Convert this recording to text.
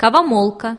кавамолка